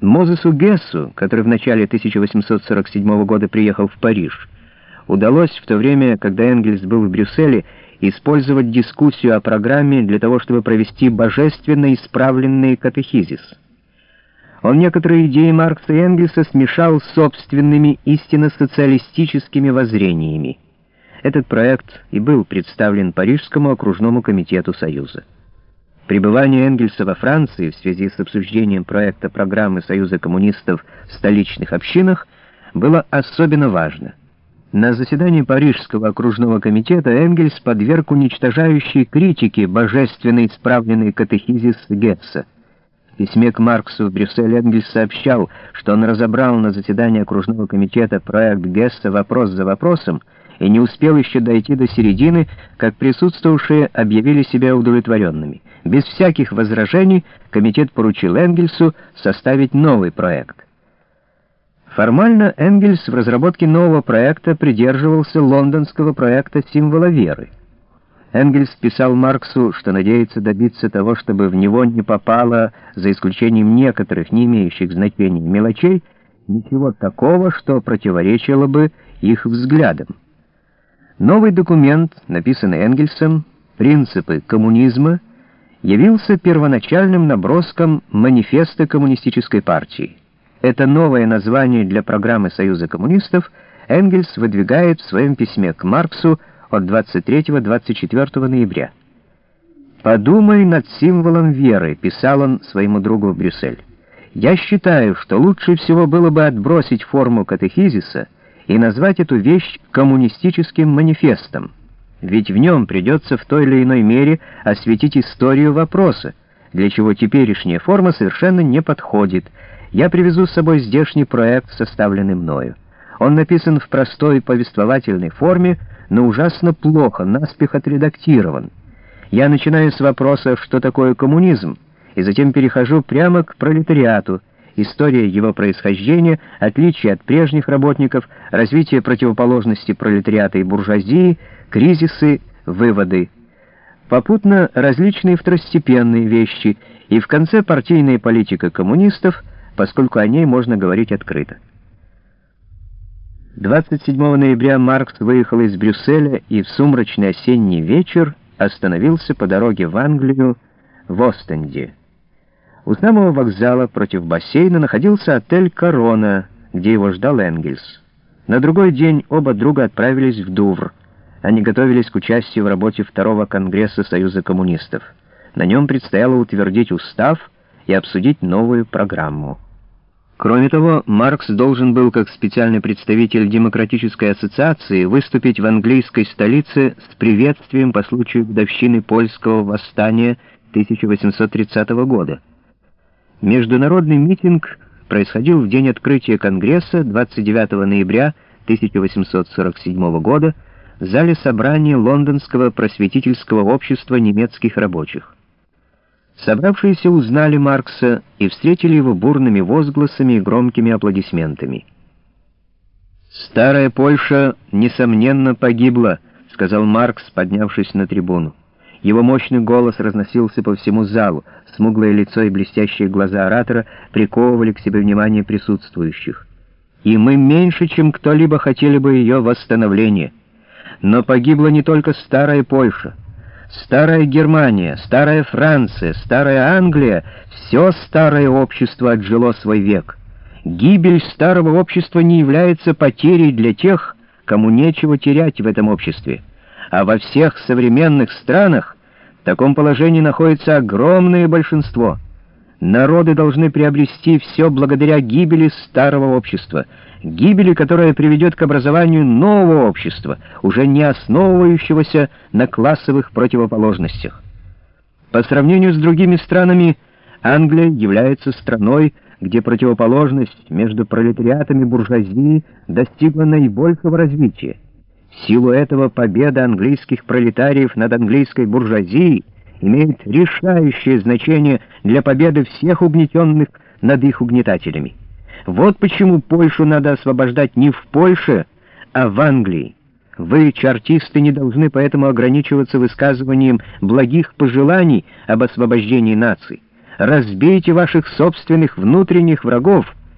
Мозесу Гессу, который в начале 1847 года приехал в Париж, удалось в то время, когда Энгельс был в Брюсселе, использовать дискуссию о программе для того, чтобы провести божественно исправленный катехизис. Он некоторые идеи Маркса и Энгельса смешал с собственными истинно социалистическими воззрениями. Этот проект и был представлен Парижскому окружному комитету Союза. Пребывание Энгельса во Франции в связи с обсуждением проекта программы Союза коммунистов в столичных общинах было особенно важно. На заседании Парижского окружного комитета Энгельс подверг уничтожающей критике божественный исправленный катехизис Гетца. В письме к Марксу в Брюсселе Энгельс сообщал, что он разобрал на заседании окружного комитета проект Гесса вопрос за вопросом и не успел еще дойти до середины, как присутствовавшие объявили себя удовлетворенными. Без всяких возражений комитет поручил Энгельсу составить новый проект. Формально Энгельс в разработке нового проекта придерживался лондонского проекта «Символа веры». Энгельс писал Марксу, что надеется добиться того, чтобы в него не попало, за исключением некоторых не имеющих значения мелочей, ничего такого, что противоречило бы их взглядам. Новый документ, написанный Энгельсом, «Принципы коммунизма», явился первоначальным наброском манифеста коммунистической партии. Это новое название для программы Союза коммунистов Энгельс выдвигает в своем письме к Марксу от 23-24 ноября. «Подумай над символом веры», — писал он своему другу в Брюссель. «Я считаю, что лучше всего было бы отбросить форму катехизиса и назвать эту вещь коммунистическим манифестом» ведь в нем придется в той или иной мере осветить историю вопроса, для чего теперешняя форма совершенно не подходит. Я привезу с собой здешний проект, составленный мною. Он написан в простой повествовательной форме, но ужасно плохо, наспех отредактирован. Я начинаю с вопроса, что такое коммунизм, и затем перехожу прямо к пролетариату, история его происхождения, отличие от прежних работников, развитие противоположности пролетариата и буржуазии, кризисы, выводы. Попутно различные второстепенные вещи и в конце партийная политика коммунистов, поскольку о ней можно говорить открыто. 27 ноября Маркс выехал из Брюсселя и в сумрачный осенний вечер остановился по дороге в Англию в Остенде. У самого вокзала против бассейна находился отель «Корона», где его ждал Энгельс. На другой день оба друга отправились в Дувр. Они готовились к участию в работе Второго Конгресса Союза коммунистов. На нем предстояло утвердить устав и обсудить новую программу. Кроме того, Маркс должен был, как специальный представитель Демократической ассоциации, выступить в английской столице с приветствием по случаю годовщины польского восстания 1830 года. Международный митинг происходил в день открытия Конгресса 29 ноября 1847 года в зале собрания Лондонского просветительского общества немецких рабочих. Собравшиеся узнали Маркса и встретили его бурными возгласами и громкими аплодисментами. «Старая Польша, несомненно, погибла», — сказал Маркс, поднявшись на трибуну. Его мощный голос разносился по всему залу, смуглое лицо и блестящие глаза оратора приковывали к себе внимание присутствующих. И мы меньше, чем кто-либо хотели бы ее восстановления. Но погибла не только старая Польша. Старая Германия, старая Франция, старая Англия — все старое общество отжило свой век. Гибель старого общества не является потерей для тех, кому нечего терять в этом обществе а во всех современных странах в таком положении находится огромное большинство. Народы должны приобрести все благодаря гибели старого общества, гибели, которая приведет к образованию нового общества, уже не основывающегося на классовых противоположностях. По сравнению с другими странами, Англия является страной, где противоположность между пролетариатами буржуазии достигла наибольшего развития. В силу этого победа английских пролетариев над английской буржуазией имеет решающее значение для победы всех угнетенных над их угнетателями. Вот почему Польшу надо освобождать не в Польше, а в Англии. Вы, чартисты, не должны поэтому ограничиваться высказыванием благих пожеланий об освобождении наций, разбейте ваших собственных внутренних врагов,